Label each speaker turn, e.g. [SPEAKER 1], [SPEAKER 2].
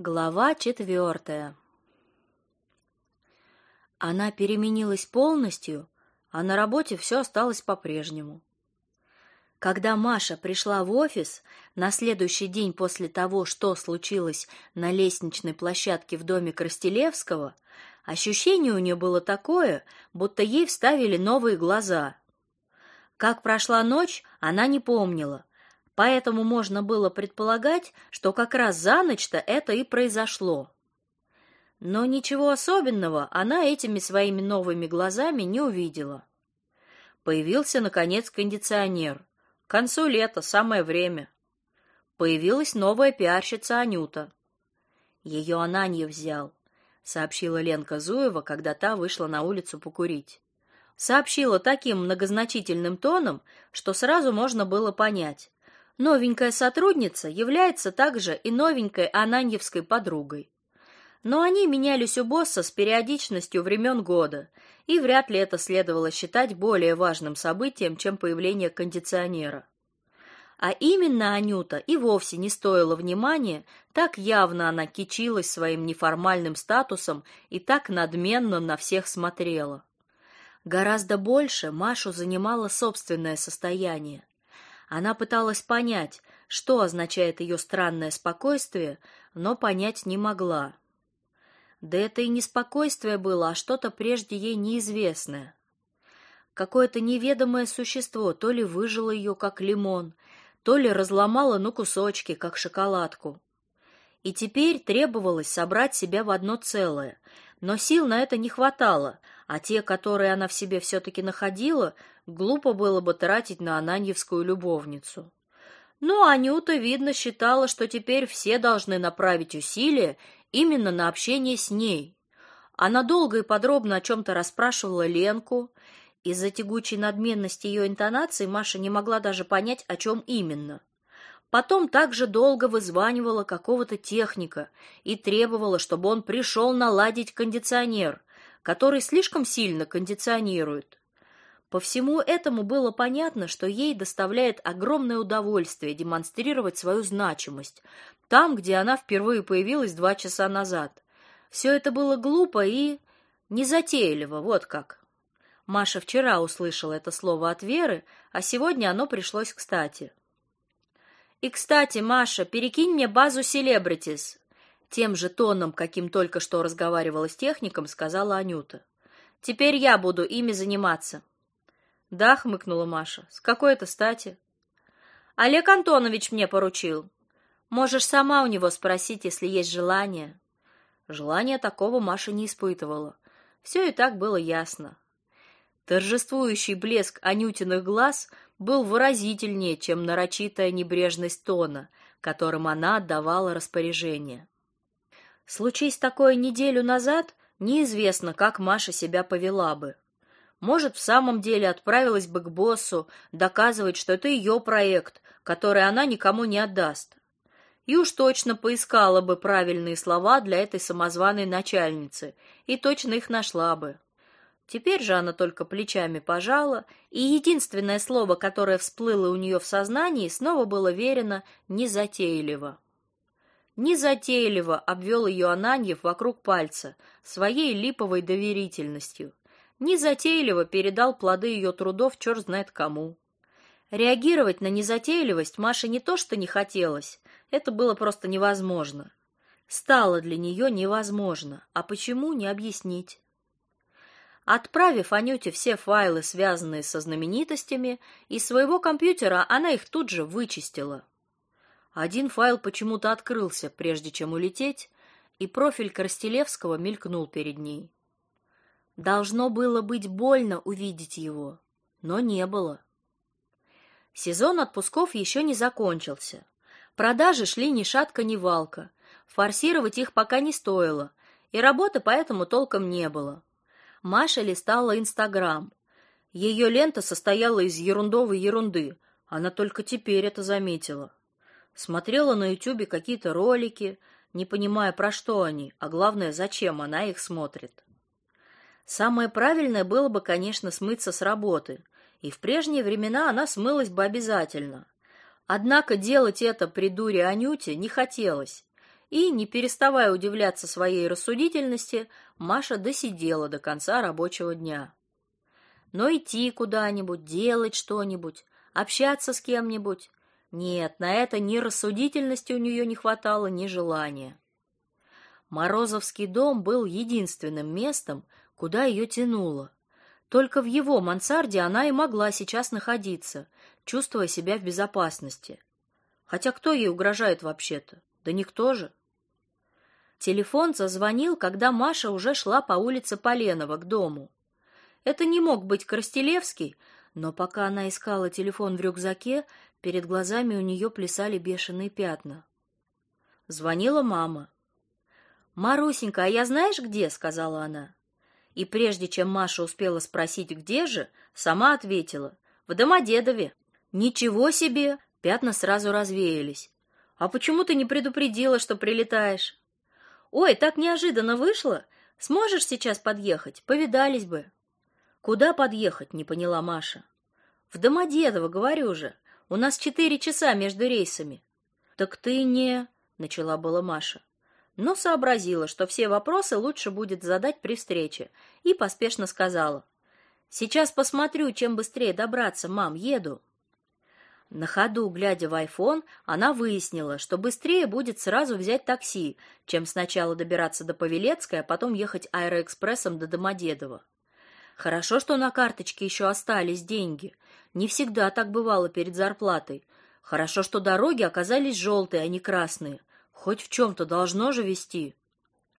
[SPEAKER 1] Глава четвертая. Она переменилась полностью, а на работе все осталось по-прежнему. Когда Маша пришла в офис на следующий день после того, что случилось на лестничной площадке в доме Крастелевского, ощущение у нее было такое, будто ей вставили новые глаза. Как прошла ночь, она не помнила, Поэтому можно было предполагать, что как раз за ночь-то это и произошло. Но ничего особенного она этими своими новыми глазами не увидела. Появился наконец кондиционер. К концу лета самое время. Появилась новая пиарщица Анюта. Ее Ананья взял, сообщила Ленка Зуева, когда та вышла на улицу покурить. Сообщила таким многозначительным тоном, что сразу можно было понять. Новенькая сотрудница является также и новенькой Ананьевской подругой. Но они менялись у босса с периодичностью времен года, и вряд ли это следовало считать более важным событием, чем появление кондиционера. А именно Анюта и вовсе не стоила внимания, так явно она кичилась своим неформальным статусом и так надменно на всех смотрела. Гораздо больше Машу занимало собственное состояние. Она пыталась понять, что означает ее странное спокойствие, но понять не могла. Да это и не спокойствие было, а что-то прежде ей неизвестное. Какое-то неведомое существо то ли выжило ее, как лимон, то ли разломало на кусочки, как шоколадку. И теперь требовалось собрать себя в одно целое, но сил на это не хватало, а те, которые она в себе все-таки находила, глупо было бы тратить на Ананьевскую любовницу. Но Анюта, видно, считала, что теперь все должны направить усилия именно на общение с ней. Она долго и подробно о чем-то расспрашивала Ленку. Из-за тягучей надменности ее интонации Маша не могла даже понять, о чем именно. Потом также долго вызванивала какого-то техника и требовала, чтобы он пришел наладить кондиционер, который слишком сильно кондиционирует. По всему этому было понятно, что ей доставляет огромное удовольствие демонстрировать свою значимость там, где она впервые появилась два часа назад. Все это было глупо и незатейливо, вот как. Маша вчера услышала это слово от Веры, а сегодня оно пришлось кстати. И, кстати, Маша, перекинь мне базу селебритис, тем же тоном, каким только что разговаривала с техником, сказала Анюта. Теперь я буду ими заниматься. Да, хмыкнула Маша. С какой это стати? Олег Антонович мне поручил. Можешь сама у него спросить, если есть желание. Желания такого Маша не испытывала. Все и так было ясно. Торжествующий блеск Анютиных глаз был выразительнее, чем нарочитая небрежность тона, которым она отдавала распоряжение. Случись такое неделю назад, неизвестно, как Маша себя повела бы. Может, в самом деле отправилась бы к боссу доказывать, что это ее проект, который она никому не отдаст. И уж точно поискала бы правильные слова для этой самозваной начальницы, и точно их нашла бы. Теперь же она только плечами пожала, и единственное слово, которое всплыло у нее в сознании, снова было верено незатейливо. Незатейливо обвел ее Ананьев вокруг пальца своей липовой доверительностью. Незатейливо передал плоды ее трудов черт знает кому. Реагировать на незатейливость Маше не то что не хотелось, это было просто невозможно. Стало для нее невозможно, а почему не объяснить. Отправив Анюте все файлы, связанные со знаменитостями, из своего компьютера она их тут же вычистила. Один файл почему-то открылся, прежде чем улететь, и профиль Коростелевского мелькнул перед ней. Должно было быть больно увидеть его, но не было. Сезон отпусков еще не закончился. Продажи шли ни шатка, ни валка. Форсировать их пока не стоило, и работы поэтому толком не было. Маша листала Инстаграм. Ее лента состояла из ерундовой ерунды. Она только теперь это заметила. Смотрела на Ютубе какие-то ролики, не понимая, про что они, а главное, зачем она их смотрит. Самое правильное было бы, конечно, смыться с работы, и в прежние времена она смылась бы обязательно. Однако делать это при дуре Анюте не хотелось, И, не переставая удивляться своей рассудительности, Маша досидела до конца рабочего дня. Но идти куда-нибудь, делать что-нибудь, общаться с кем-нибудь нет, на это ни рассудительности у нее не хватало, ни желания. Морозовский дом был единственным местом, куда ее тянуло. Только в его мансарде она и могла сейчас находиться, чувствуя себя в безопасности. Хотя кто ей угрожает вообще-то? Да никто же. Телефон зазвонил, когда Маша уже шла по улице Поленова к дому. Это не мог быть Коростелевский, но пока она искала телефон в рюкзаке, перед глазами у нее плясали бешеные пятна. Звонила мама. «Марусенька, а я знаешь где?» — сказала она. И прежде чем Маша успела спросить, где же, сама ответила. «В Домодедове». «Ничего себе!» — пятна сразу развеялись. «А почему ты не предупредила, что прилетаешь?» «Ой, так неожиданно вышло! Сможешь сейчас подъехать? Повидались бы!» «Куда подъехать?» — не поняла Маша. «В Домодедово, говорю же. У нас четыре часа между рейсами». «Так ты не...» — начала была Маша. Но сообразила, что все вопросы лучше будет задать при встрече, и поспешно сказала. «Сейчас посмотрю, чем быстрее добраться, мам, еду». На ходу, глядя в айфон, она выяснила, что быстрее будет сразу взять такси, чем сначала добираться до Павелецкой, а потом ехать аэроэкспрессом до Домодедово. Хорошо, что на карточке еще остались деньги. Не всегда так бывало перед зарплатой. Хорошо, что дороги оказались желтые, а не красные. Хоть в чем-то должно же вести.